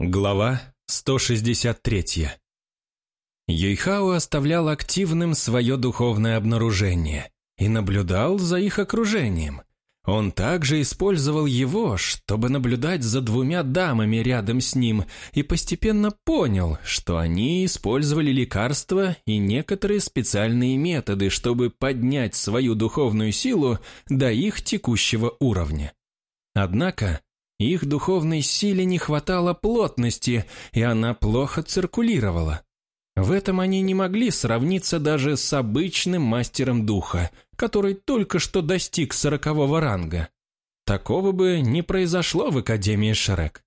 Глава 163 Юйхао оставлял активным свое духовное обнаружение и наблюдал за их окружением. Он также использовал его, чтобы наблюдать за двумя дамами рядом с ним и постепенно понял, что они использовали лекарства и некоторые специальные методы, чтобы поднять свою духовную силу до их текущего уровня. Однако их духовной силе не хватало плотности, и она плохо циркулировала. В этом они не могли сравниться даже с обычным мастером духа, который только что достиг сорокового ранга. Такого бы не произошло в Академии Шрек.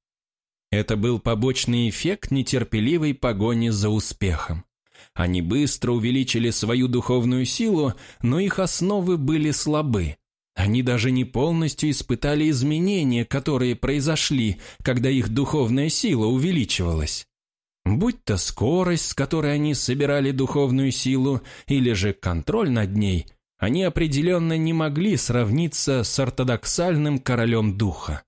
Это был побочный эффект нетерпеливой погони за успехом. Они быстро увеличили свою духовную силу, но их основы были слабы. Они даже не полностью испытали изменения, которые произошли, когда их духовная сила увеличивалась. Будь то скорость, с которой они собирали духовную силу, или же контроль над ней, они определенно не могли сравниться с ортодоксальным королем духа.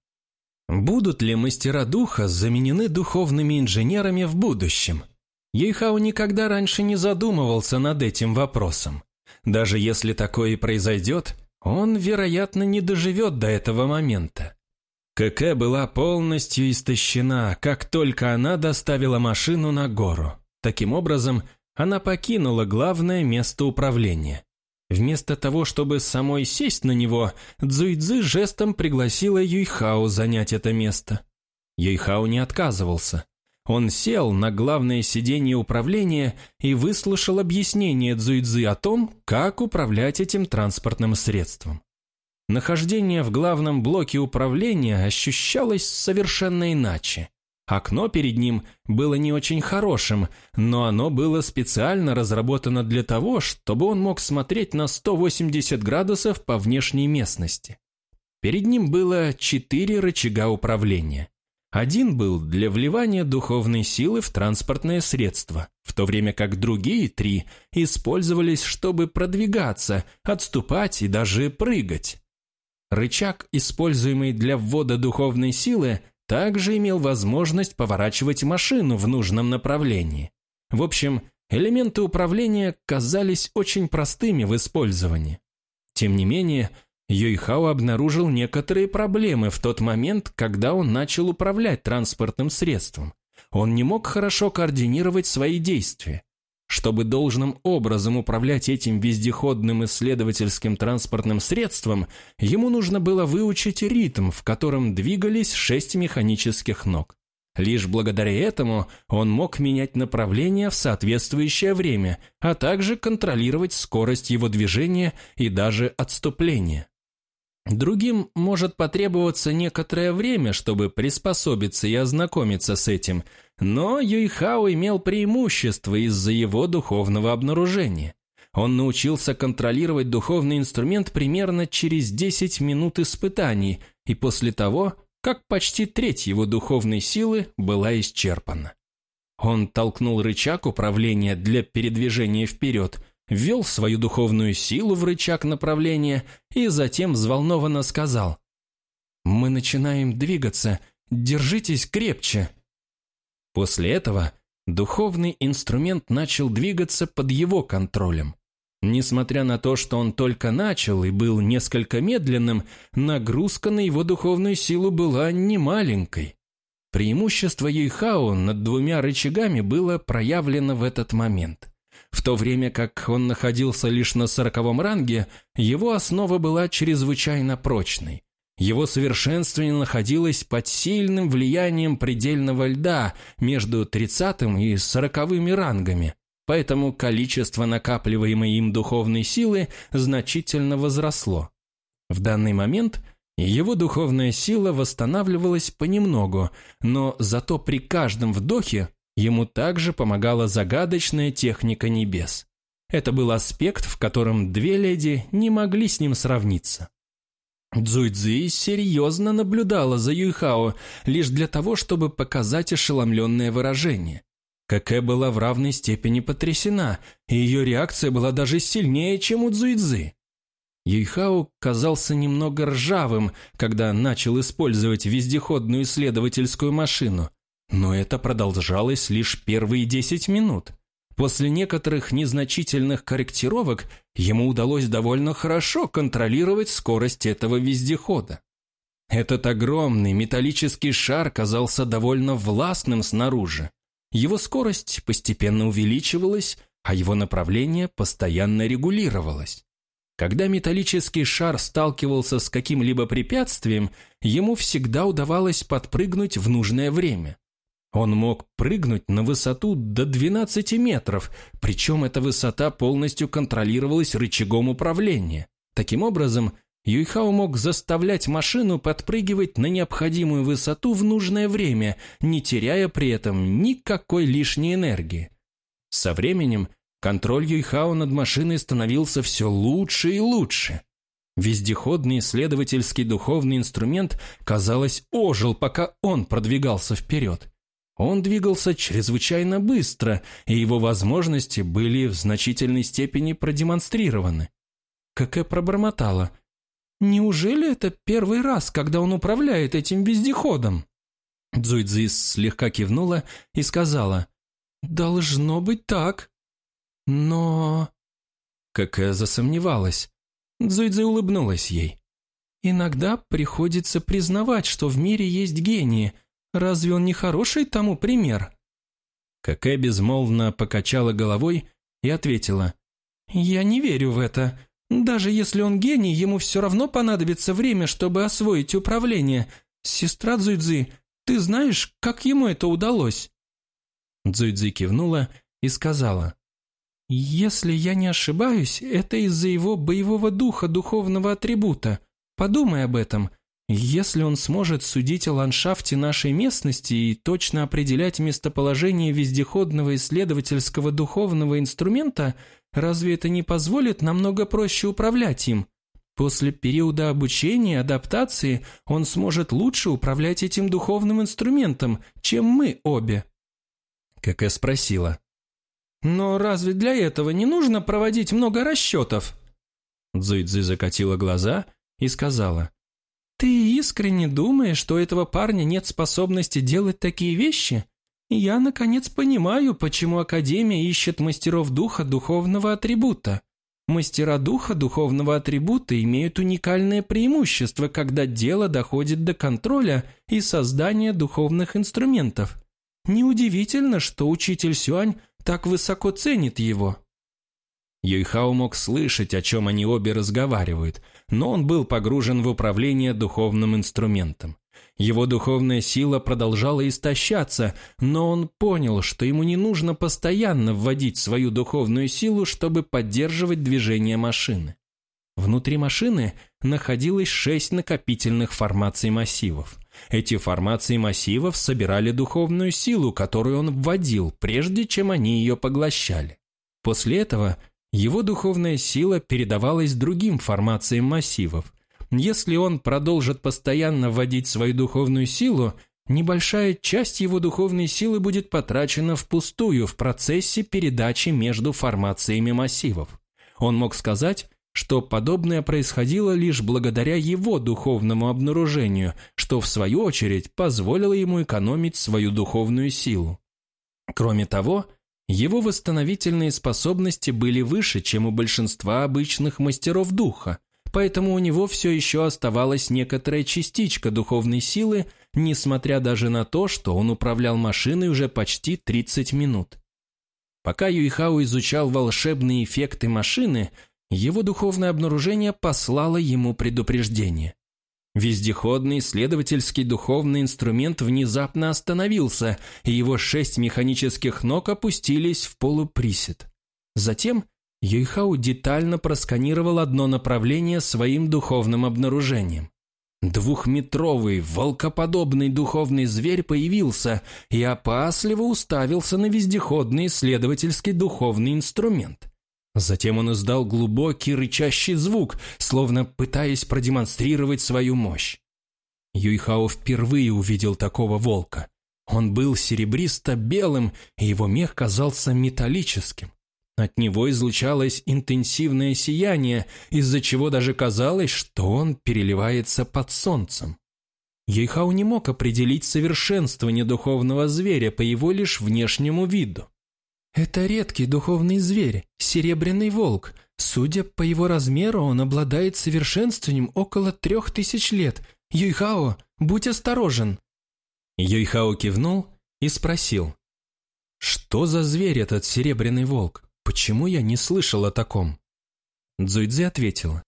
Будут ли мастера духа заменены духовными инженерами в будущем? Ейхау никогда раньше не задумывался над этим вопросом. Даже если такое и произойдет – он, вероятно, не доживет до этого момента. КК была полностью истощена, как только она доставила машину на гору. Таким образом, она покинула главное место управления. Вместо того, чтобы самой сесть на него, Цзуйцзы жестом пригласила Юйхао занять это место. Юйхао не отказывался. Он сел на главное сиденье управления и выслушал объяснение Цзуйцзы о том, как управлять этим транспортным средством. Нахождение в главном блоке управления ощущалось совершенно иначе. Окно перед ним было не очень хорошим, но оно было специально разработано для того, чтобы он мог смотреть на 180 градусов по внешней местности. Перед ним было четыре рычага управления. Один был для вливания духовной силы в транспортное средство, в то время как другие три использовались, чтобы продвигаться, отступать и даже прыгать. Рычаг, используемый для ввода духовной силы, также имел возможность поворачивать машину в нужном направлении. В общем, элементы управления казались очень простыми в использовании. Тем не менее, Юйхао обнаружил некоторые проблемы в тот момент, когда он начал управлять транспортным средством. Он не мог хорошо координировать свои действия. Чтобы должным образом управлять этим вездеходным исследовательским транспортным средством, ему нужно было выучить ритм, в котором двигались шесть механических ног. Лишь благодаря этому он мог менять направление в соответствующее время, а также контролировать скорость его движения и даже отступления. Другим может потребоваться некоторое время, чтобы приспособиться и ознакомиться с этим, но Юйхао имел преимущество из-за его духовного обнаружения. Он научился контролировать духовный инструмент примерно через 10 минут испытаний и после того, как почти треть его духовной силы была исчерпана. Он толкнул рычаг управления для передвижения вперед, ввел свою духовную силу в рычаг направления и затем взволнованно сказал «Мы начинаем двигаться, держитесь крепче». После этого духовный инструмент начал двигаться под его контролем. Несмотря на то, что он только начал и был несколько медленным, нагрузка на его духовную силу была немаленькой. Преимущество Юйхао над двумя рычагами было проявлено в этот момент. В то время как он находился лишь на сороковом ранге, его основа была чрезвычайно прочной. Его совершенствование находилось под сильным влиянием предельного льда между 30 и 40 рангами, поэтому количество накапливаемой им духовной силы значительно возросло. В данный момент его духовная сила восстанавливалась понемногу, но зато при каждом вдохе Ему также помогала загадочная техника небес. Это был аспект, в котором две леди не могли с ним сравниться. Цзуйцзи серьезно наблюдала за Юйхао лишь для того, чтобы показать ошеломленное выражение. Какэ была в равной степени потрясена, и ее реакция была даже сильнее, чем у Цзуйцзы. Юйхао казался немного ржавым, когда начал использовать вездеходную исследовательскую машину. Но это продолжалось лишь первые 10 минут. После некоторых незначительных корректировок ему удалось довольно хорошо контролировать скорость этого вездехода. Этот огромный металлический шар казался довольно властным снаружи. Его скорость постепенно увеличивалась, а его направление постоянно регулировалось. Когда металлический шар сталкивался с каким-либо препятствием, ему всегда удавалось подпрыгнуть в нужное время. Он мог прыгнуть на высоту до 12 метров, причем эта высота полностью контролировалась рычагом управления. Таким образом, Юйхао мог заставлять машину подпрыгивать на необходимую высоту в нужное время, не теряя при этом никакой лишней энергии. Со временем контроль Юйхао над машиной становился все лучше и лучше. Вездеходный исследовательский духовный инструмент, казалось, ожил, пока он продвигался вперед. Он двигался чрезвычайно быстро, и его возможности были в значительной степени продемонстрированы. Какэ пробормотала – Неужели это первый раз, когда он управляет этим вездеходом? Цзуйцзи слегка кивнула и сказала, «Должно быть так. Но...» Какая засомневалась. Цзуйцзи улыбнулась ей. «Иногда приходится признавать, что в мире есть гении. Разве он не хороший тому пример?» Какая безмолвно покачала головой и ответила, «Я не верю в это. Даже если он гений, ему все равно понадобится время, чтобы освоить управление. Сестра Цзуйцзи, ты знаешь, как ему это удалось?» Цзуйцзи кивнула и сказала, «Если я не ошибаюсь, это из-за его боевого духа духовного атрибута. Подумай об этом. Если он сможет судить о ландшафте нашей местности и точно определять местоположение вездеходного исследовательского духовного инструмента – Разве это не позволит намного проще управлять им? После периода обучения и адаптации он сможет лучше управлять этим духовным инструментом, чем мы обе. Как я спросила. Но разве для этого не нужно проводить много расчетов? Цзуйцзы закатила глаза и сказала. Ты искренне думаешь, что у этого парня нет способности делать такие вещи? Я, наконец, понимаю, почему Академия ищет мастеров духа духовного атрибута. Мастера духа духовного атрибута имеют уникальное преимущество, когда дело доходит до контроля и создания духовных инструментов. Неудивительно, что учитель Сюань так высоко ценит его. Юйхао мог слышать, о чем они обе разговаривают, но он был погружен в управление духовным инструментом. Его духовная сила продолжала истощаться, но он понял, что ему не нужно постоянно вводить свою духовную силу, чтобы поддерживать движение машины. Внутри машины находилось шесть накопительных формаций массивов. Эти формации массивов собирали духовную силу, которую он вводил, прежде чем они ее поглощали. После этого его духовная сила передавалась другим формациям массивов, если он продолжит постоянно вводить свою духовную силу, небольшая часть его духовной силы будет потрачена впустую в процессе передачи между формациями массивов. Он мог сказать, что подобное происходило лишь благодаря его духовному обнаружению, что в свою очередь позволило ему экономить свою духовную силу. Кроме того, его восстановительные способности были выше, чем у большинства обычных мастеров духа, поэтому у него все еще оставалась некоторая частичка духовной силы, несмотря даже на то, что он управлял машиной уже почти 30 минут. Пока Юйхао изучал волшебные эффекты машины, его духовное обнаружение послало ему предупреждение. Вездеходный исследовательский духовный инструмент внезапно остановился, и его шесть механических ног опустились в полуприсед. Затем Юйхау детально просканировал одно направление своим духовным обнаружением. Двухметровый, волкоподобный духовный зверь появился и опасливо уставился на вездеходный исследовательский духовный инструмент. Затем он издал глубокий рычащий звук, словно пытаясь продемонстрировать свою мощь. Юйхао впервые увидел такого волка. Он был серебристо-белым, и его мех казался металлическим. От него излучалось интенсивное сияние, из-за чего даже казалось, что он переливается под солнцем. Ейхау не мог определить совершенствование духовного зверя по его лишь внешнему виду. «Это редкий духовный зверь, серебряный волк. Судя по его размеру, он обладает совершенствованием около трех тысяч лет. Юйхао, будь осторожен!» Юйхао кивнул и спросил. «Что за зверь этот серебряный волк? Почему я не слышал о таком?» Цзуйцзи ответила.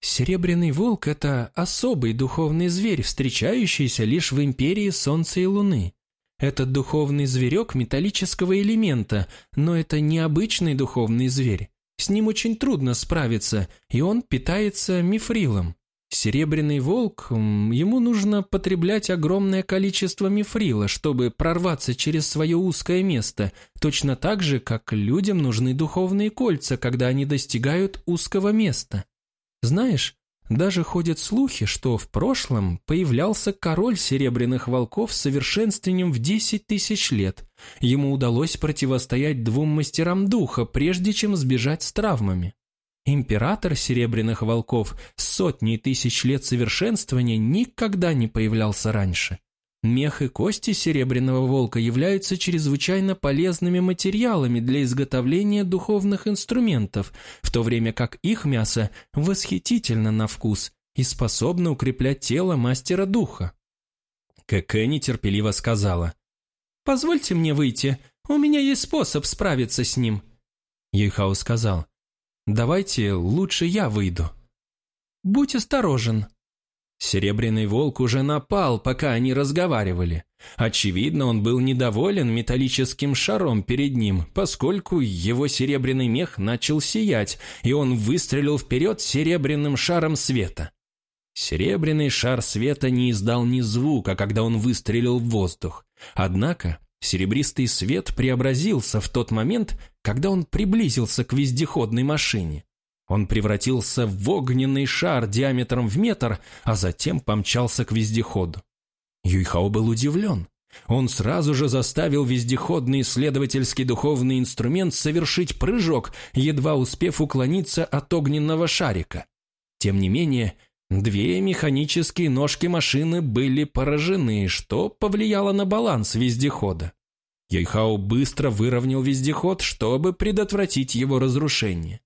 Серебряный волк – это особый духовный зверь, встречающийся лишь в империи Солнца и Луны. Этот духовный зверек металлического элемента, но это необычный духовный зверь. С ним очень трудно справиться, и он питается мифрилом. Серебряный волк, ему нужно потреблять огромное количество мифрила, чтобы прорваться через свое узкое место, точно так же, как людям нужны духовные кольца, когда они достигают узкого места. Знаешь, даже ходят слухи, что в прошлом появлялся король серебряных волков с совершенствованием в 10 тысяч лет. Ему удалось противостоять двум мастерам духа, прежде чем сбежать с травмами. Император серебряных волков с сотней тысяч лет совершенствования никогда не появлялся раньше. Мех и кости серебряного волка являются чрезвычайно полезными материалами для изготовления духовных инструментов, в то время как их мясо восхитительно на вкус и способно укреплять тело мастера духа. Кэкэ нетерпеливо сказала. «Позвольте мне выйти, у меня есть способ справиться с ним». Юйхао сказал. «Давайте лучше я выйду». «Будь осторожен», Серебряный волк уже напал, пока они разговаривали. Очевидно, он был недоволен металлическим шаром перед ним, поскольку его серебряный мех начал сиять, и он выстрелил вперед серебряным шаром света. Серебряный шар света не издал ни звука, когда он выстрелил в воздух. Однако серебристый свет преобразился в тот момент, когда он приблизился к вездеходной машине. Он превратился в огненный шар диаметром в метр, а затем помчался к вездеходу. Юйхао был удивлен. Он сразу же заставил вездеходный исследовательский духовный инструмент совершить прыжок, едва успев уклониться от огненного шарика. Тем не менее, две механические ножки машины были поражены, что повлияло на баланс вездехода. Юйхао быстро выровнял вездеход, чтобы предотвратить его разрушение.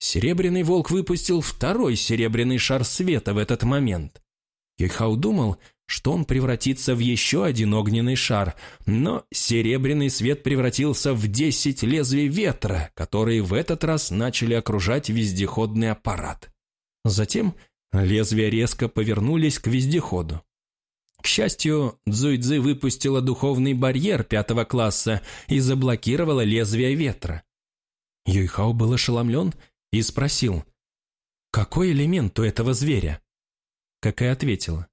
Серебряный волк выпустил второй серебряный шар света в этот момент. Юйхау думал, что он превратится в еще один огненный шар, но серебряный свет превратился в десять лезвий ветра, которые в этот раз начали окружать вездеходный аппарат. Затем лезвия резко повернулись к вездеходу. К счастью, Цзуйцзы выпустила духовный барьер пятого класса и заблокировала лезвие ветра. Юйхао был ошеломлен и спросил, «Какой элемент у этого зверя?» Какая ответила,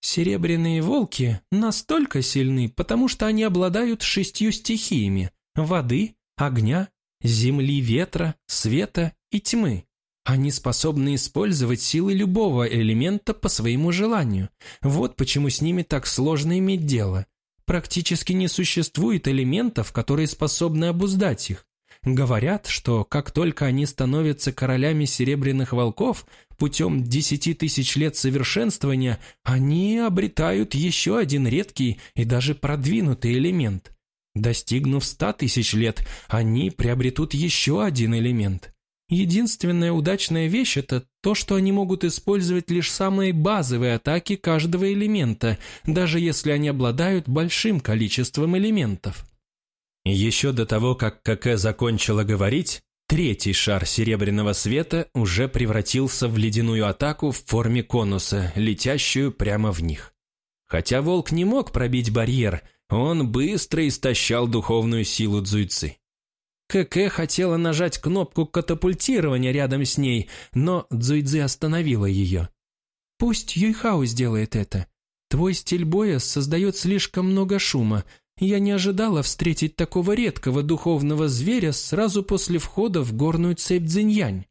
«Серебряные волки настолько сильны, потому что они обладают шестью стихиями – воды, огня, земли, ветра, света и тьмы. Они способны использовать силы любого элемента по своему желанию. Вот почему с ними так сложно иметь дело. Практически не существует элементов, которые способны обуздать их. Говорят, что как только они становятся королями серебряных волков, путем десяти тысяч лет совершенствования, они обретают еще один редкий и даже продвинутый элемент. Достигнув ста тысяч лет, они приобретут еще один элемент. Единственная удачная вещь – это то, что они могут использовать лишь самые базовые атаки каждого элемента, даже если они обладают большим количеством элементов. Еще до того, как КК закончила говорить, третий шар серебряного света уже превратился в ледяную атаку в форме конуса, летящую прямо в них. Хотя волк не мог пробить барьер, он быстро истощал духовную силу Цзуйцы. КК хотела нажать кнопку катапультирования рядом с ней, но Цзуйцзы остановила ее. «Пусть Юйхао сделает это. Твой стиль боя создает слишком много шума, я не ожидала встретить такого редкого духовного зверя сразу после входа в горную цепь Цзиньянь.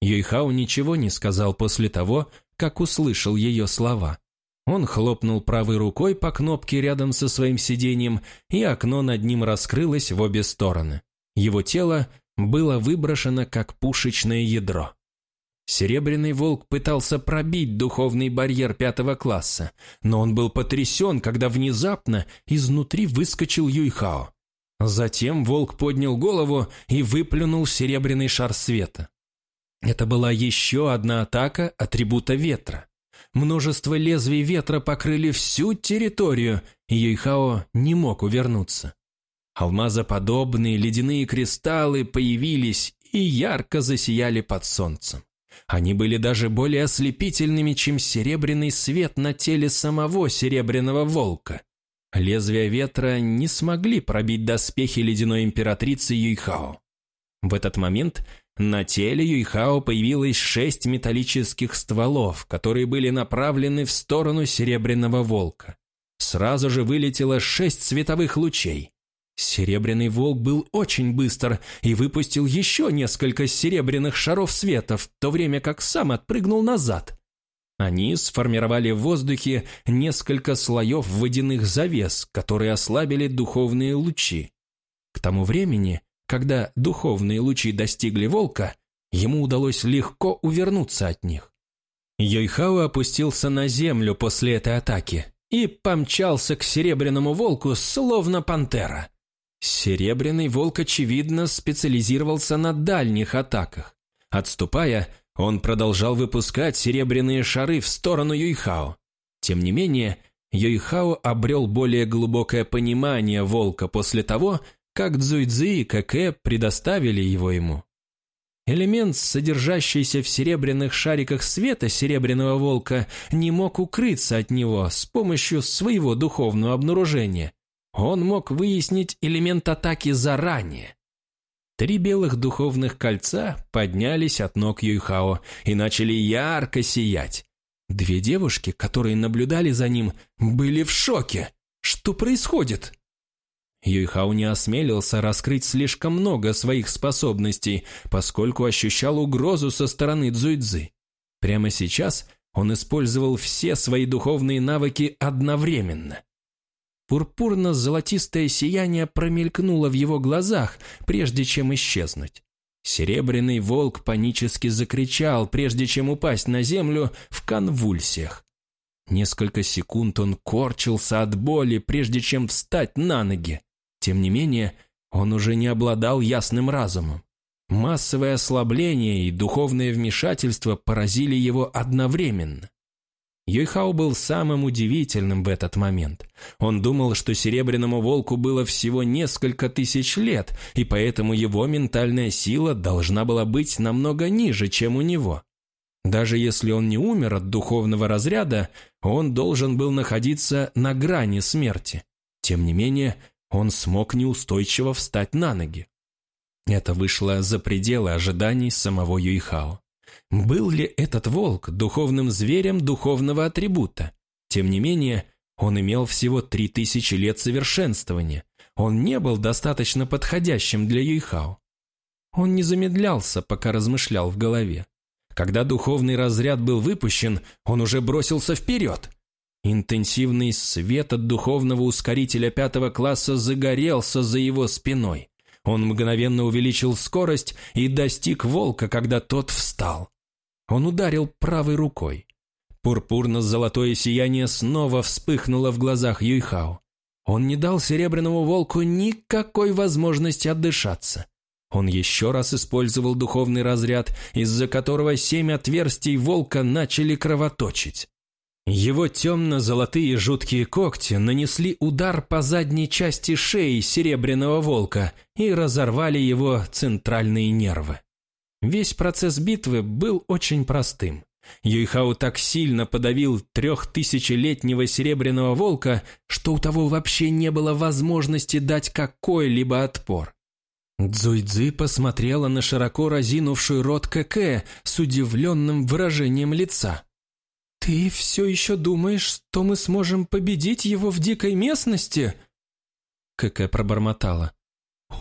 Юйхао ничего не сказал после того, как услышал ее слова. Он хлопнул правой рукой по кнопке рядом со своим сиденьем, и окно над ним раскрылось в обе стороны. Его тело было выброшено, как пушечное ядро. Серебряный волк пытался пробить духовный барьер пятого класса, но он был потрясен, когда внезапно изнутри выскочил Юйхао. Затем волк поднял голову и выплюнул серебряный шар света. Это была еще одна атака атрибута ветра. Множество лезвий ветра покрыли всю территорию, и Юйхао не мог увернуться. Алмазоподобные ледяные кристаллы появились и ярко засияли под солнцем. Они были даже более ослепительными, чем серебряный свет на теле самого серебряного волка. Лезвия ветра не смогли пробить доспехи ледяной императрицы Юйхао. В этот момент на теле Юйхао появилось шесть металлических стволов, которые были направлены в сторону серебряного волка. Сразу же вылетело шесть световых лучей. Серебряный волк был очень быстр и выпустил еще несколько серебряных шаров света, в то время как сам отпрыгнул назад. Они сформировали в воздухе несколько слоев водяных завес, которые ослабили духовные лучи. К тому времени, когда духовные лучи достигли волка, ему удалось легко увернуться от них. Йойхао опустился на землю после этой атаки и помчался к серебряному волку, словно пантера. Серебряный волк, очевидно, специализировался на дальних атаках. Отступая, он продолжал выпускать серебряные шары в сторону Юйхао. Тем не менее, Юйхао обрел более глубокое понимание волка после того, как Цзуйцзи и Кэкэ предоставили его ему. Элемент, содержащийся в серебряных шариках света серебряного волка, не мог укрыться от него с помощью своего духовного обнаружения – он мог выяснить элемент атаки заранее. Три белых духовных кольца поднялись от ног Юйхао и начали ярко сиять. Две девушки, которые наблюдали за ним, были в шоке. Что происходит? Юйхао не осмелился раскрыть слишком много своих способностей, поскольку ощущал угрозу со стороны Цзуйцзы. Прямо сейчас он использовал все свои духовные навыки одновременно. Пурпурно-золотистое сияние промелькнуло в его глазах, прежде чем исчезнуть. Серебряный волк панически закричал, прежде чем упасть на землю в конвульсиях. Несколько секунд он корчился от боли, прежде чем встать на ноги. Тем не менее, он уже не обладал ясным разумом. Массовое ослабление и духовное вмешательство поразили его одновременно. Юйхао был самым удивительным в этот момент. Он думал, что Серебряному Волку было всего несколько тысяч лет, и поэтому его ментальная сила должна была быть намного ниже, чем у него. Даже если он не умер от духовного разряда, он должен был находиться на грани смерти. Тем не менее, он смог неустойчиво встать на ноги. Это вышло за пределы ожиданий самого Юйхао. Был ли этот волк духовным зверем духовного атрибута? Тем не менее, он имел всего три тысячи лет совершенствования. Он не был достаточно подходящим для Юйхао. Он не замедлялся, пока размышлял в голове. Когда духовный разряд был выпущен, он уже бросился вперед. Интенсивный свет от духовного ускорителя пятого класса загорелся за его спиной. Он мгновенно увеличил скорость и достиг волка, когда тот встал. Он ударил правой рукой. Пурпурно-золотое сияние снова вспыхнуло в глазах Юйхао. Он не дал серебряному волку никакой возможности отдышаться. Он еще раз использовал духовный разряд, из-за которого семь отверстий волка начали кровоточить. Его темно-золотые жуткие когти нанесли удар по задней части шеи серебряного волка и разорвали его центральные нервы. Весь процесс битвы был очень простым. Юйхао так сильно подавил трехтысячелетнего серебряного волка, что у того вообще не было возможности дать какой-либо отпор. Цзуйцзы посмотрела на широко разинувшую рот КК с удивленным выражением лица. «Ты все еще думаешь, что мы сможем победить его в дикой местности?» КК пробормотала.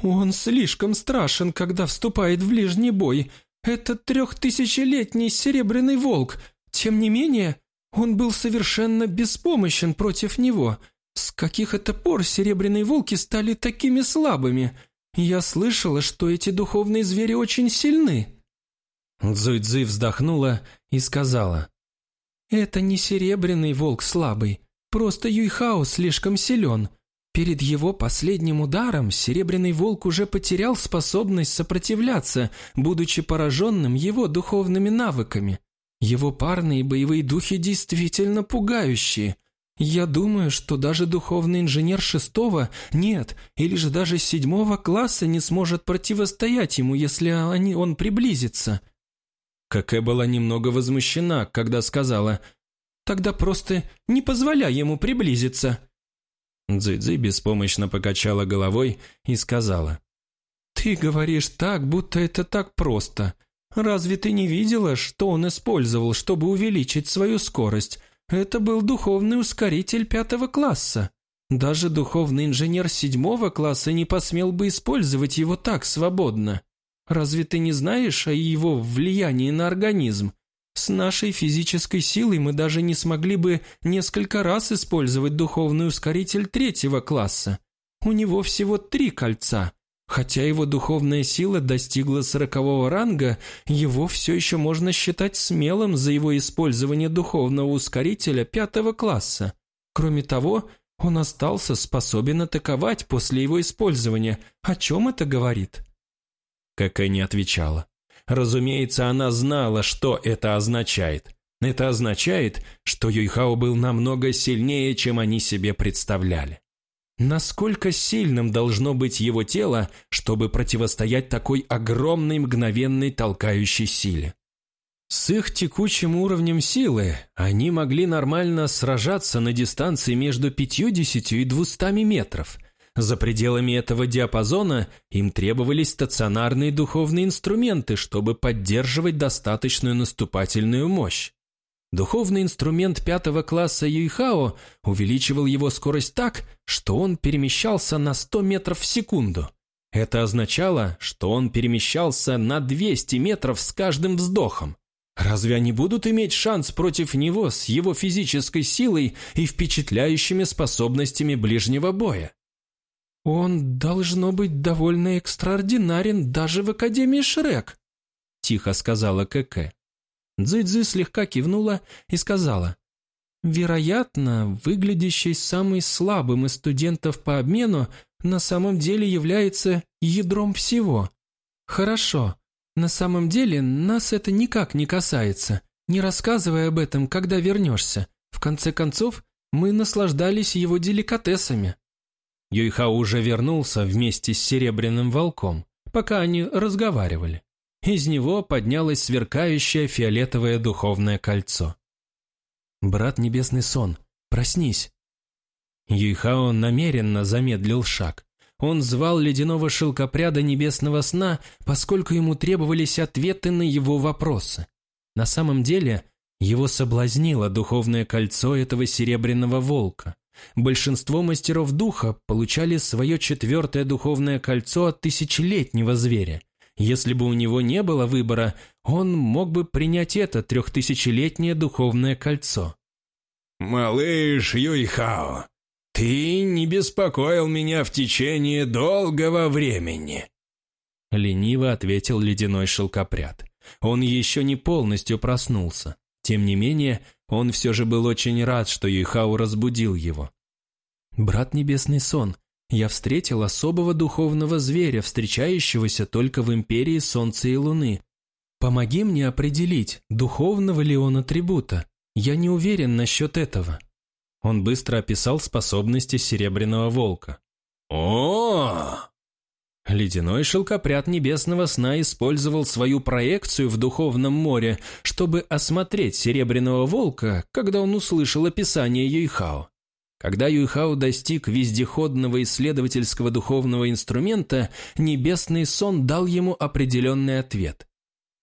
«Он слишком страшен, когда вступает в ближний бой. Это трехтысячелетний серебряный волк. Тем не менее, он был совершенно беспомощен против него. С каких это пор серебряные волки стали такими слабыми? Я слышала, что эти духовные звери очень сильны». Цзуйцзы вздохнула и сказала. «Это не серебряный волк слабый, просто Юйхао слишком силен. Перед его последним ударом серебряный волк уже потерял способность сопротивляться, будучи пораженным его духовными навыками. Его парные боевые духи действительно пугающие. Я думаю, что даже духовный инженер шестого, нет, или же даже седьмого класса не сможет противостоять ему, если они, он приблизится. Какэ была немного возмущена, когда сказала «Тогда просто не позволяй ему приблизиться». Цзэцзы беспомощно покачала головой и сказала «Ты говоришь так, будто это так просто. Разве ты не видела, что он использовал, чтобы увеличить свою скорость? Это был духовный ускоритель пятого класса. Даже духовный инженер седьмого класса не посмел бы использовать его так свободно. Разве ты не знаешь о его влиянии на организм? С нашей физической силой мы даже не смогли бы несколько раз использовать духовный ускоритель третьего класса. У него всего три кольца. Хотя его духовная сила достигла сорокового ранга, его все еще можно считать смелым за его использование духовного ускорителя пятого класса. Кроме того, он остался способен атаковать после его использования. О чем это говорит? Какая не отвечала. Разумеется, она знала, что это означает. Это означает, что Юйхао был намного сильнее, чем они себе представляли. Насколько сильным должно быть его тело, чтобы противостоять такой огромной мгновенной толкающей силе? С их текучим уровнем силы они могли нормально сражаться на дистанции между 50 и 200 метров – за пределами этого диапазона им требовались стационарные духовные инструменты, чтобы поддерживать достаточную наступательную мощь. Духовный инструмент пятого класса Юйхао увеличивал его скорость так, что он перемещался на 100 метров в секунду. Это означало, что он перемещался на 200 метров с каждым вздохом. Разве они будут иметь шанс против него с его физической силой и впечатляющими способностями ближнего боя? «Он должно быть довольно экстраординарен даже в Академии Шрек», – тихо сказала КК. Дзидзи слегка кивнула и сказала, «Вероятно, выглядящий самый слабым из студентов по обмену на самом деле является ядром всего. Хорошо, на самом деле нас это никак не касается. Не рассказывай об этом, когда вернешься. В конце концов, мы наслаждались его деликатесами». Юйхао уже вернулся вместе с Серебряным Волком, пока они разговаривали. Из него поднялось сверкающее фиолетовое духовное кольцо. «Брат Небесный Сон, проснись!» Юйхао намеренно замедлил шаг. Он звал ледяного шелкопряда небесного сна, поскольку ему требовались ответы на его вопросы. На самом деле, его соблазнило духовное кольцо этого серебряного волка. Большинство мастеров духа получали свое четвертое духовное кольцо от тысячелетнего зверя. Если бы у него не было выбора, он мог бы принять это трехтысячелетнее духовное кольцо. «Малыш Юйхао, ты не беспокоил меня в течение долгого времени», лениво ответил ледяной шелкопряд. Он еще не полностью проснулся. Тем не менее, он все же был очень рад, что Юйхау разбудил его. «Брат Небесный Сон, я встретил особого духовного зверя, встречающегося только в Империи Солнца и Луны. Помоги мне определить, духовного ли он атрибута. Я не уверен насчет этого». Он быстро описал способности Серебряного Волка. о Ледяной шелкопряд небесного сна использовал свою проекцию в духовном море, чтобы осмотреть Серебряного Волка, когда он услышал описание Юйхао. Когда Юйхао достиг вездеходного исследовательского духовного инструмента, небесный сон дал ему определенный ответ.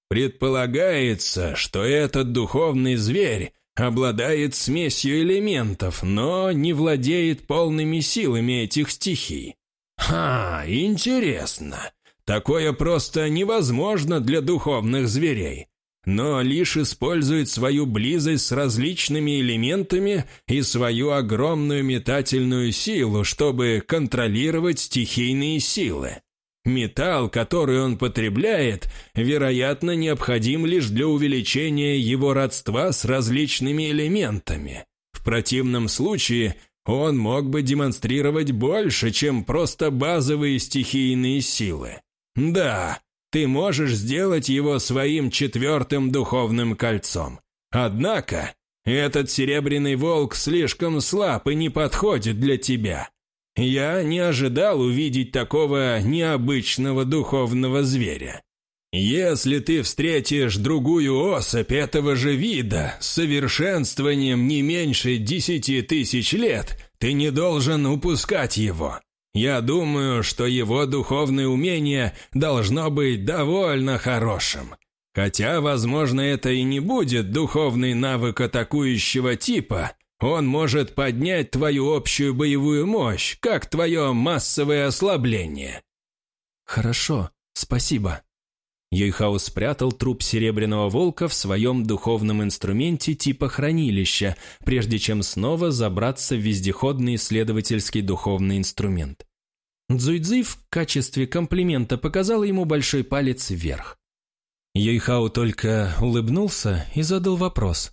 «Предполагается, что этот духовный зверь обладает смесью элементов, но не владеет полными силами этих стихий. Ха, интересно. Такое просто невозможно для духовных зверей, но лишь использует свою близость с различными элементами и свою огромную метательную силу, чтобы контролировать стихийные силы. Металл, который он потребляет, вероятно, необходим лишь для увеличения его родства с различными элементами. В противном случае он мог бы демонстрировать больше, чем просто базовые стихийные силы. Да, ты можешь сделать его своим четвертым духовным кольцом. Однако, этот серебряный волк слишком слаб и не подходит для тебя. Я не ожидал увидеть такого необычного духовного зверя. Если ты встретишь другую особь этого же вида с совершенствованием не меньше десяти тысяч лет, ты не должен упускать его. Я думаю, что его духовное умение должно быть довольно хорошим. Хотя, возможно, это и не будет духовный навык атакующего типа, он может поднять твою общую боевую мощь, как твое массовое ослабление». «Хорошо, спасибо». Юйхао спрятал труп серебряного волка в своем духовном инструменте типа хранилища, прежде чем снова забраться в вездеходный исследовательский духовный инструмент. Цзуйцзи в качестве комплимента показал ему большой палец вверх. Юйхао только улыбнулся и задал вопрос.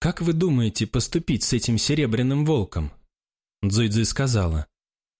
«Как вы думаете поступить с этим серебряным волком?» Цзуйцзы сказала.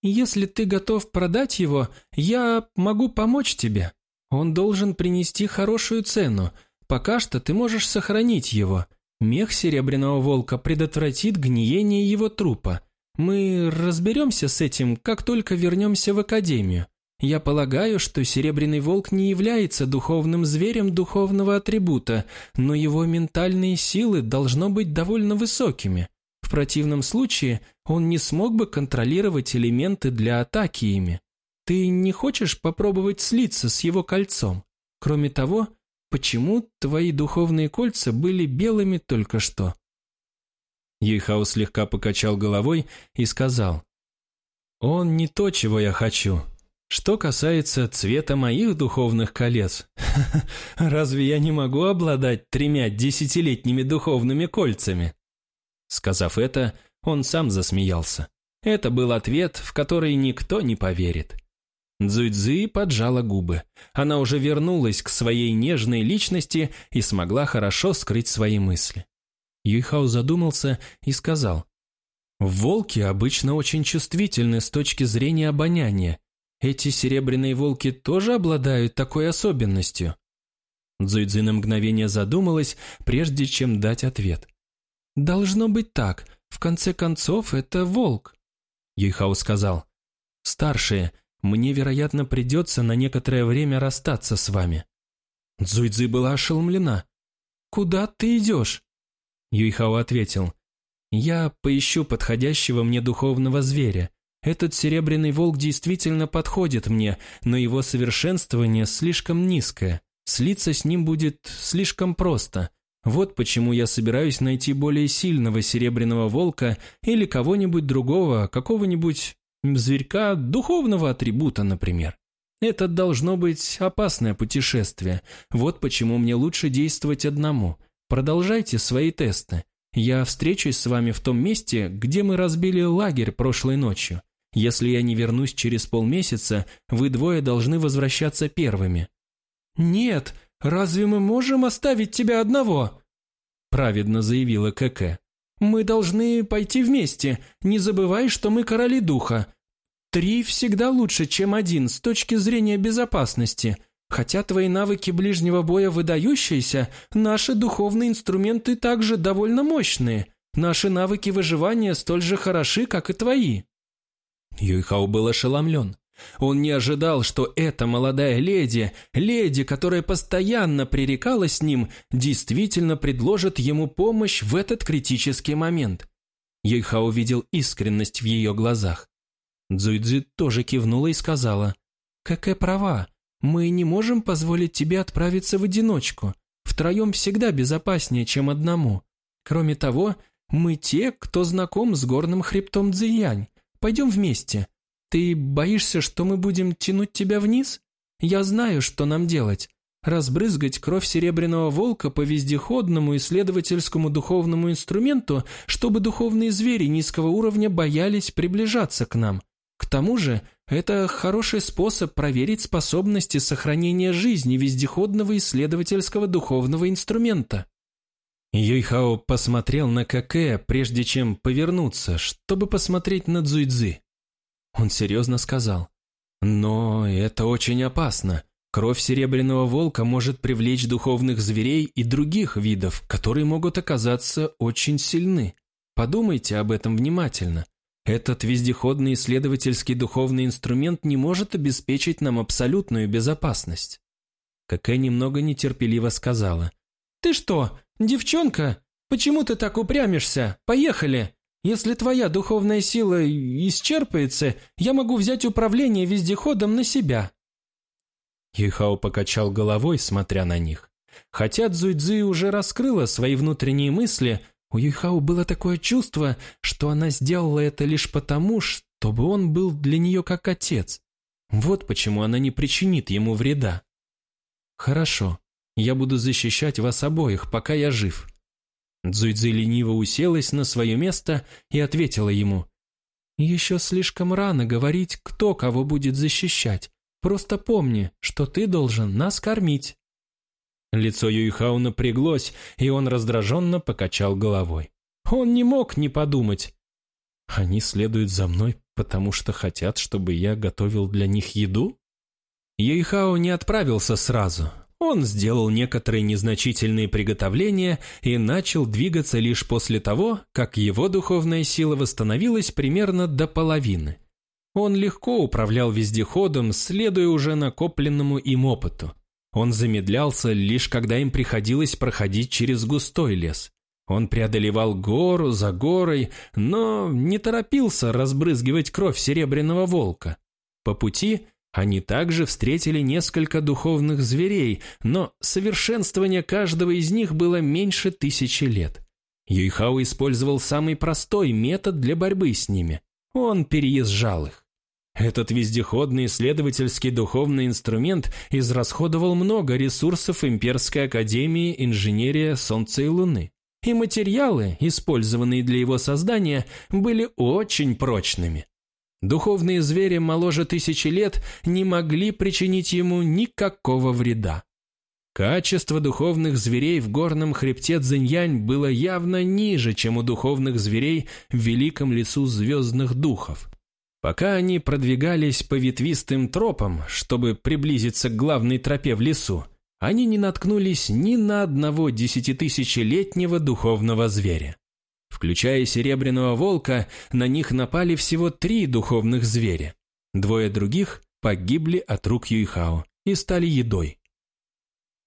«Если ты готов продать его, я могу помочь тебе. Он должен принести хорошую цену. Пока что ты можешь сохранить его. Мех серебряного волка предотвратит гниение его трупа. Мы разберемся с этим, как только вернемся в академию. Я полагаю, что Серебряный Волк не является духовным зверем духовного атрибута, но его ментальные силы должно быть довольно высокими. В противном случае он не смог бы контролировать элементы для атаки ими. Ты не хочешь попробовать слиться с его кольцом? Кроме того, почему твои духовные кольца были белыми только что?» Ейхау слегка покачал головой и сказал, «Он не то, чего я хочу. Что касается цвета моих духовных колец, разве я не могу обладать тремя десятилетними духовными кольцами? Сказав это, он сам засмеялся. Это был ответ, в который никто не поверит. Цзуйцзы поджала губы. Она уже вернулась к своей нежной личности и смогла хорошо скрыть свои мысли. Юйхао задумался и сказал, «Волки обычно очень чувствительны с точки зрения обоняния, эти серебряные волки тоже обладают такой особенностью?» Цзуйцзы на мгновение задумалась, прежде чем дать ответ. «Должно быть так. В конце концов, это волк». Юйхао сказал. «Старшие, мне, вероятно, придется на некоторое время расстаться с вами». Цзуйцзы была ошеломлена. «Куда ты идешь?» Юйхао ответил. «Я поищу подходящего мне духовного зверя. Этот серебряный волк действительно подходит мне, но его совершенствование слишком низкое. Слиться с ним будет слишком просто. Вот почему я собираюсь найти более сильного серебряного волка или кого-нибудь другого, какого-нибудь зверька духовного атрибута, например. Это должно быть опасное путешествие. Вот почему мне лучше действовать одному. Продолжайте свои тесты. Я встречусь с вами в том месте, где мы разбили лагерь прошлой ночью. Если я не вернусь через полмесяца, вы двое должны возвращаться первыми». «Нет, разве мы можем оставить тебя одного?» Праведно заявила КК. «Мы должны пойти вместе. Не забывай, что мы короли духа. Три всегда лучше, чем один с точки зрения безопасности. Хотя твои навыки ближнего боя выдающиеся, наши духовные инструменты также довольно мощные. Наши навыки выживания столь же хороши, как и твои». Юйхао был ошеломлен. Он не ожидал, что эта молодая леди, леди, которая постоянно пререкалась с ним, действительно предложит ему помощь в этот критический момент. Юйхао видел искренность в ее глазах. Цзуйцзи тоже кивнула и сказала, «Какая права, мы не можем позволить тебе отправиться в одиночку. Втроем всегда безопаснее, чем одному. Кроме того, мы те, кто знаком с горным хребтом Цзиянь. Пойдем вместе. Ты боишься, что мы будем тянуть тебя вниз? Я знаю, что нам делать. Разбрызгать кровь серебряного волка по вездеходному исследовательскому духовному инструменту, чтобы духовные звери низкого уровня боялись приближаться к нам. К тому же, это хороший способ проверить способности сохранения жизни вездеходного исследовательского духовного инструмента. Юйхао посмотрел на Каке, прежде чем повернуться, чтобы посмотреть на Цзуйцзы. Он серьезно сказал, «Но это очень опасно. Кровь серебряного волка может привлечь духовных зверей и других видов, которые могут оказаться очень сильны. Подумайте об этом внимательно. Этот вездеходный исследовательский духовный инструмент не может обеспечить нам абсолютную безопасность. Какая немного нетерпеливо сказала. «Ты что, девчонка? Почему ты так упрямишься? Поехали! Если твоя духовная сила исчерпается, я могу взять управление вездеходом на себя». Юйхао покачал головой, смотря на них. Хотя Цзуйцзы уже раскрыла свои внутренние мысли, у Юйхао было такое чувство, что она сделала это лишь потому, чтобы он был для нее как отец. Вот почему она не причинит ему вреда. «Хорошо, я буду защищать вас обоих, пока я жив». Цзуйцзы лениво уселась на свое место и ответила ему. «Еще слишком рано говорить, кто кого будет защищать. Просто помни, что ты должен нас кормить». Лицо Юйхау напряглось, и он раздраженно покачал головой. Он не мог не подумать. Они следуют за мной, потому что хотят, чтобы я готовил для них еду? Юйхао не отправился сразу. Он сделал некоторые незначительные приготовления и начал двигаться лишь после того, как его духовная сила восстановилась примерно до половины. Он легко управлял вездеходом, следуя уже накопленному им опыту. Он замедлялся лишь когда им приходилось проходить через густой лес. Он преодолевал гору за горой, но не торопился разбрызгивать кровь серебряного волка. По пути они также встретили несколько духовных зверей, но совершенствование каждого из них было меньше тысячи лет. Юйхао использовал самый простой метод для борьбы с ними. Он переезжал их. Этот вездеходный исследовательский духовный инструмент израсходовал много ресурсов Имперской Академии Инженерия Солнца и Луны. И материалы, использованные для его создания, были очень прочными. Духовные звери моложе тысячи лет не могли причинить ему никакого вреда. Качество духовных зверей в горном хребте Цзиньянь было явно ниже, чем у духовных зверей в великом лесу звездных духов. Пока они продвигались по ветвистым тропам, чтобы приблизиться к главной тропе в лесу, они не наткнулись ни на одного десятитысячелетнего духовного зверя. Включая серебряного волка, на них напали всего три духовных зверя. Двое других погибли от рук Юйхао и стали едой.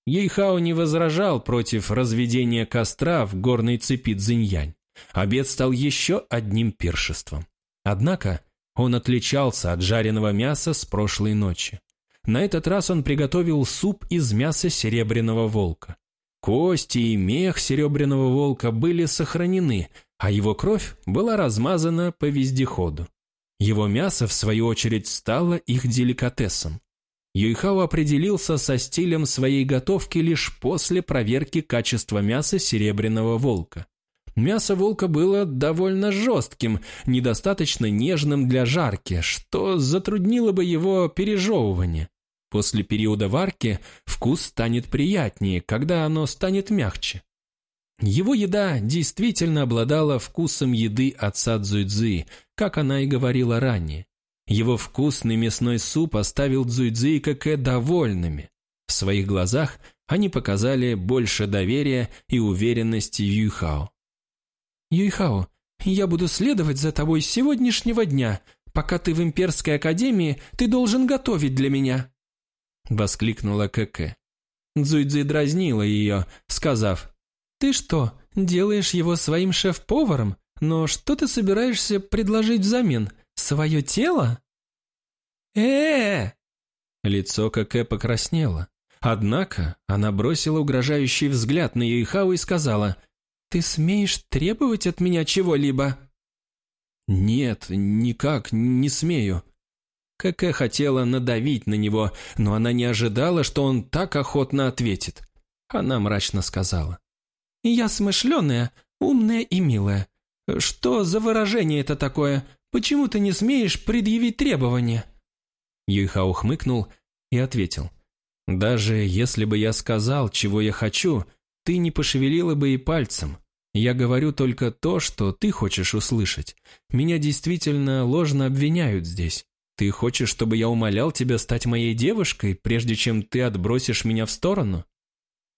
Юйхао не возражал против разведения костра в горной цепи Цзиньянь. Обед стал еще одним пиршеством. Однако он отличался от жареного мяса с прошлой ночи. На этот раз он приготовил суп из мяса серебряного волка. Кости и мех серебряного волка были сохранены, а его кровь была размазана по вездеходу. Его мясо, в свою очередь, стало их деликатесом. Юйхао определился со стилем своей готовки лишь после проверки качества мяса серебряного волка. Мясо волка было довольно жестким, недостаточно нежным для жарки, что затруднило бы его пережевывание. После периода варки вкус станет приятнее, когда оно станет мягче. Его еда действительно обладала вкусом еды отца Цзуйцзы, как она и говорила ранее. Его вкусный мясной суп оставил Цзуйцзы и Кэкэ довольными. В своих глазах они показали больше доверия и уверенности Юйхао. «Юйхао, я буду следовать за тобой с сегодняшнего дня. Пока ты в Имперской Академии, ты должен готовить для меня!» Воскликнула Кэкэ. Цзуйцзы дразнила ее, сказав, «Ты что, делаешь его своим шеф-поваром? Но что ты собираешься предложить взамен? Свое тело?» э, -э, Лицо Кэкэ покраснело. Однако она бросила угрожающий взгляд на Юйхао и сказала, ты смеешь требовать от меня чего-либо?» «Нет, никак не смею». Какая хотела надавить на него, но она не ожидала, что он так охотно ответит. Она мрачно сказала. «Я смышленая, умная и милая. Что за выражение это такое? Почему ты не смеешь предъявить требования?» Юйхао хмыкнул и ответил. «Даже если бы я сказал, чего я хочу, ты не пошевелила бы и пальцем. Я говорю только то, что ты хочешь услышать. Меня действительно ложно обвиняют здесь. Ты хочешь, чтобы я умолял тебя стать моей девушкой, прежде чем ты отбросишь меня в сторону?»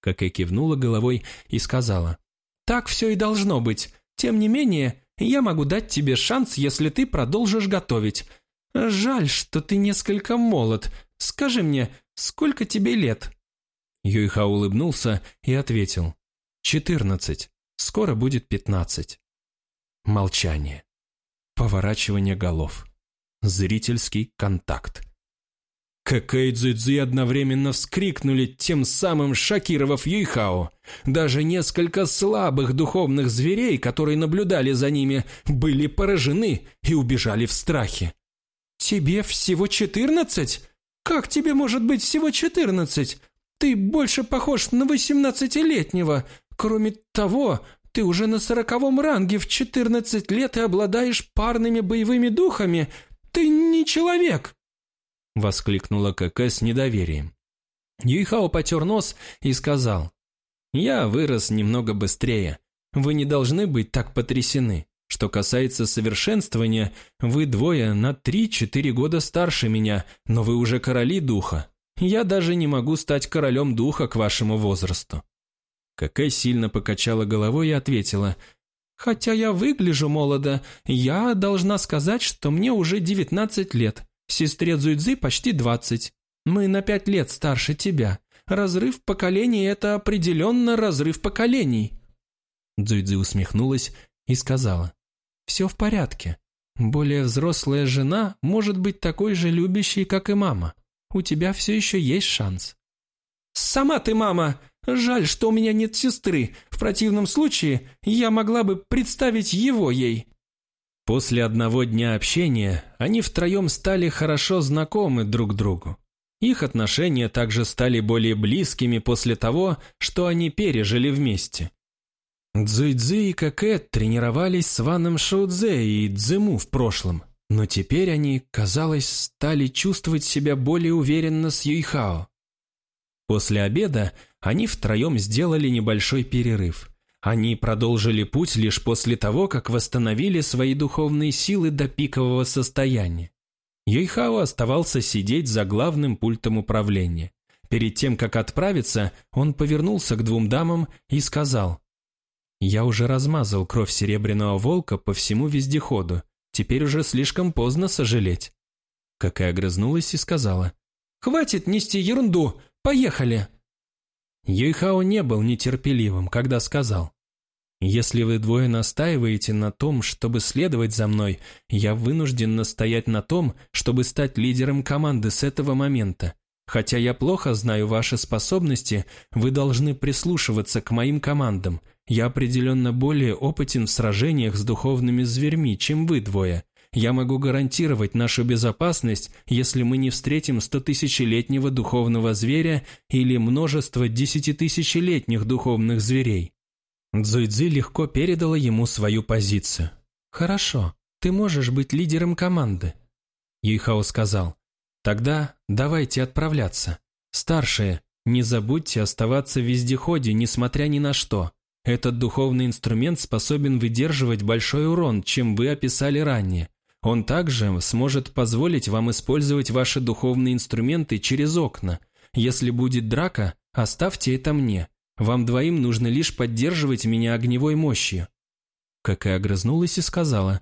Какэ кивнула головой и сказала. «Так все и должно быть. Тем не менее, я могу дать тебе шанс, если ты продолжишь готовить. Жаль, что ты несколько молод. Скажи мне, сколько тебе лет?» Юйха улыбнулся и ответил. «Четырнадцать. Скоро будет пятнадцать». Молчание. Поворачивание голов. Зрительский контакт. Какэй Цзуйцзи одновременно вскрикнули, тем самым шокировав Юйхао. Даже несколько слабых духовных зверей, которые наблюдали за ними, были поражены и убежали в страхе. «Тебе всего четырнадцать? Как тебе может быть всего четырнадцать? Ты больше похож на восемнадцатилетнего. Кроме того, ты уже на сороковом ранге в четырнадцать лет и обладаешь парными боевыми духами. Ты не человек!» Воскликнула КК с недоверием. Юйхао потер нос и сказал, «Я вырос немного быстрее. Вы не должны быть так потрясены. Что касается совершенствования, вы двое на 3-4 года старше меня, но вы уже короли духа. Я даже не могу стать королем духа к вашему возрасту». КК сильно покачала головой и ответила, «Хотя я выгляжу молодо, я должна сказать, что мне уже 19 лет. Сестре Цзуйцзы почти двадцать. Мы на пять лет старше тебя. Разрыв поколений – это определенно разрыв поколений». Цзуйцзы усмехнулась и сказала. «Все в порядке. Более взрослая жена может быть такой же любящей, как и мама. У тебя все еще есть шанс». «Сама ты мама! Жаль, что у меня нет сестры. В противном случае я могла бы представить его ей». После одного дня общения они втроем стали хорошо знакомы друг другу. Их отношения также стали более близкими после того, что они пережили вместе. Цзуйцзы и Какэт тренировались с Ваном Шоудзе и Цзэму в прошлом, но теперь они, казалось, стали чувствовать себя более уверенно с Юйхао. После обеда они втроем сделали небольшой перерыв – они продолжили путь лишь после того, как восстановили свои духовные силы до пикового состояния. Юйхао оставался сидеть за главным пультом управления. Перед тем, как отправиться, он повернулся к двум дамам и сказал, «Я уже размазал кровь серебряного волка по всему вездеходу. Теперь уже слишком поздно сожалеть». Какая огрызнулась и сказала, «Хватит нести ерунду! Поехали!» Юйхао не был нетерпеливым, когда сказал, «Если вы двое настаиваете на том, чтобы следовать за мной, я вынужден настоять на том, чтобы стать лидером команды с этого момента. Хотя я плохо знаю ваши способности, вы должны прислушиваться к моим командам. Я определенно более опытен в сражениях с духовными зверьми, чем вы двое. Я могу гарантировать нашу безопасность, если мы не встретим стотысячелетнего духовного зверя или множество десятитысячелетних духовных зверей». Цзуйцзи легко передала ему свою позицию. «Хорошо, ты можешь быть лидером команды», – Юйхао сказал. «Тогда давайте отправляться. Старшие, не забудьте оставаться в вездеходе, несмотря ни на что. Этот духовный инструмент способен выдерживать большой урон, чем вы описали ранее. Он также сможет позволить вам использовать ваши духовные инструменты через окна. Если будет драка, оставьте это мне. Вам двоим нужно лишь поддерживать меня огневой мощью». Какая огрызнулась и сказала,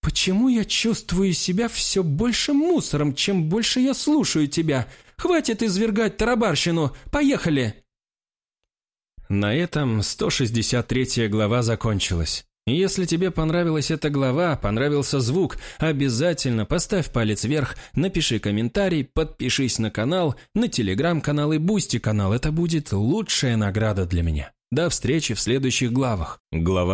«Почему я чувствую себя все больше мусором, чем больше я слушаю тебя? Хватит извергать тарабарщину, поехали!» На этом 163 глава закончилась. Если тебе понравилась эта глава, понравился звук, обязательно поставь палец вверх, напиши комментарий, подпишись на канал, на телеграм-канал и бусти канал. Это будет лучшая награда для меня. До встречи в следующих главах. Глава